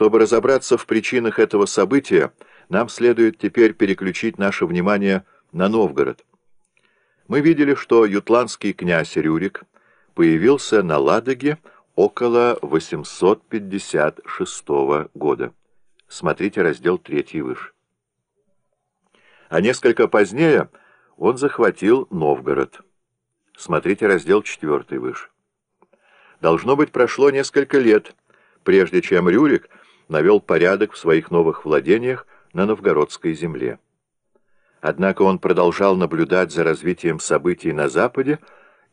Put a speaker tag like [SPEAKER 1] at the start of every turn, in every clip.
[SPEAKER 1] Чтобы разобраться в причинах этого события, нам следует теперь переключить наше внимание на Новгород. Мы видели, что ютландский князь Рюрик появился на Ладоге около 856 года. Смотрите раздел 3 выше. А несколько позднее он захватил Новгород. Смотрите раздел 4 выше. Должно быть, прошло несколько лет, прежде чем Рюрик навел порядок в своих новых владениях на новгородской земле. Однако он продолжал наблюдать за развитием событий на Западе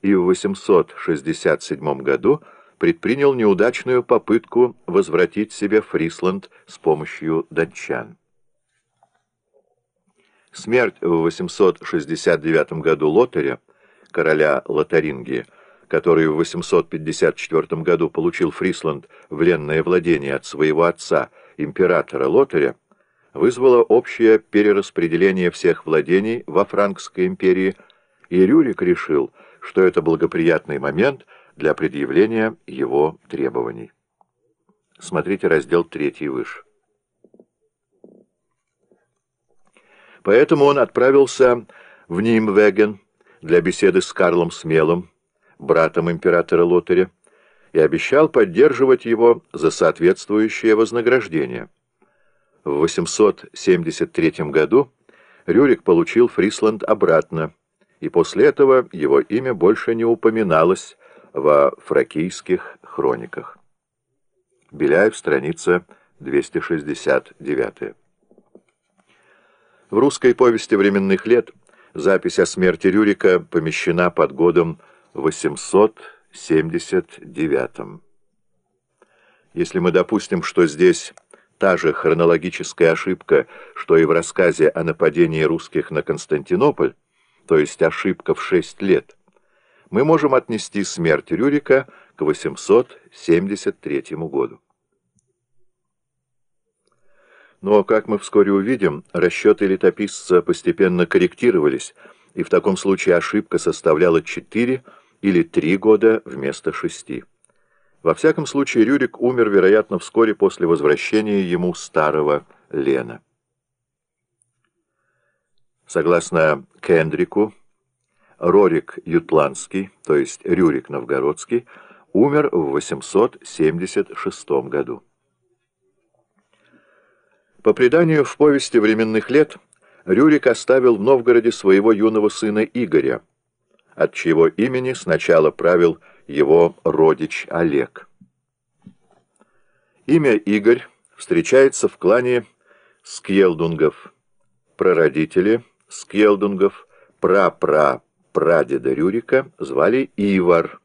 [SPEAKER 1] и в 867 году предпринял неудачную попытку возвратить себе Фрисланд с помощью датчан. Смерть в 869 году Лотаря, короля Лотарингии, который в 854 году получил Фрисланд в ленное владение от своего отца, императора Лотаря, вызвало общее перераспределение всех владений во Франкской империи, и Рюрик решил, что это благоприятный момент для предъявления его требований. Смотрите раздел 3 выше. Поэтому он отправился в Нимвеген для беседы с Карлом Смелым, братом императора Лотаря, и обещал поддерживать его за соответствующее вознаграждение. В 873 году Рюрик получил Фрисланд обратно, и после этого его имя больше не упоминалось во фракийских хрониках. Беляев, страница 269. В русской повести временных лет запись о смерти Рюрика помещена под годом 879. Если мы допустим, что здесь та же хронологическая ошибка, что и в рассказе о нападении русских на Константинополь, то есть ошибка в шесть лет, мы можем отнести смерть Рюрика к 873 году. Но, как мы вскоре увидим, расчеты летописца постепенно корректировались, и в таком случае ошибка составляла 4 или 3 года вместо 6. Во всяком случае, Рюрик умер, вероятно, вскоре после возвращения ему старого Лена. Согласно Кендрику, Рорик Ютландский, то есть Рюрик Новгородский, умер в 876 году. По преданию в повести временных лет, Рюрик оставил в Новгороде своего юного сына Игоря, от чьего имени сначала правил его родич Олег. Имя Игорь встречается в клане Скьелдунгов, прародители Скьелдунгов, пра-пра-прадеда Рюрика звали Ивар.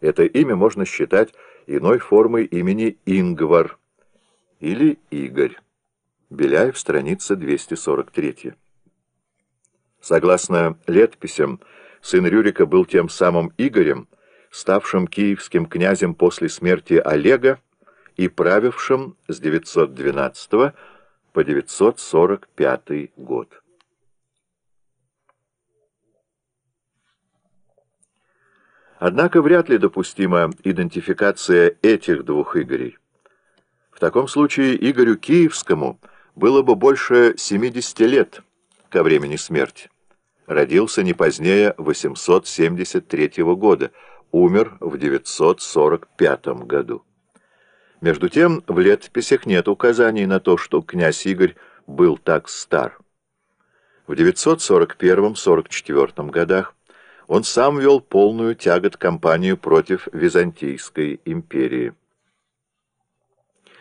[SPEAKER 1] Это имя можно считать иной формой имени Ингвар или Игорь. Беляев, страница 243. Согласно летописям, сын Рюрика был тем самым Игорем, ставшим киевским князем после смерти Олега и правившим с 912 по 945 год. Однако вряд ли допустима идентификация этих двух Игорей. В таком случае Игорю Киевскому было бы больше 70 лет ко времени смерти. Родился не позднее 873 года, умер в 945 году. Между тем, в летописях нет указаний на то, что князь Игорь был так стар. В 941-44 годах он сам вел полную тягот кампанию против Византийской империи.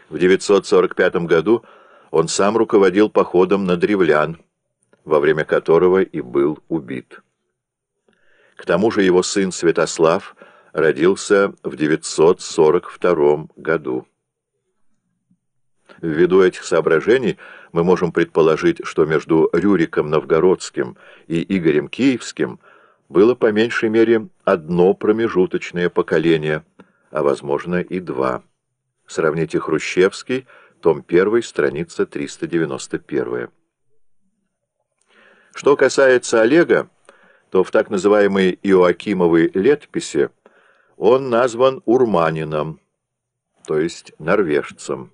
[SPEAKER 1] В 945 году он сам руководил походом на древлян, во время которого и был убит. К тому же его сын Святослав родился в 942 году. Ввиду этих соображений мы можем предположить, что между Рюриком Новгородским и Игорем Киевским было по меньшей мере одно промежуточное поколение, а возможно и два. Сравните Хрущевский, том 1, страница 391. Что касается Олега, то в так называемой Иоакимовой летописи он назван урманином, то есть норвежцем.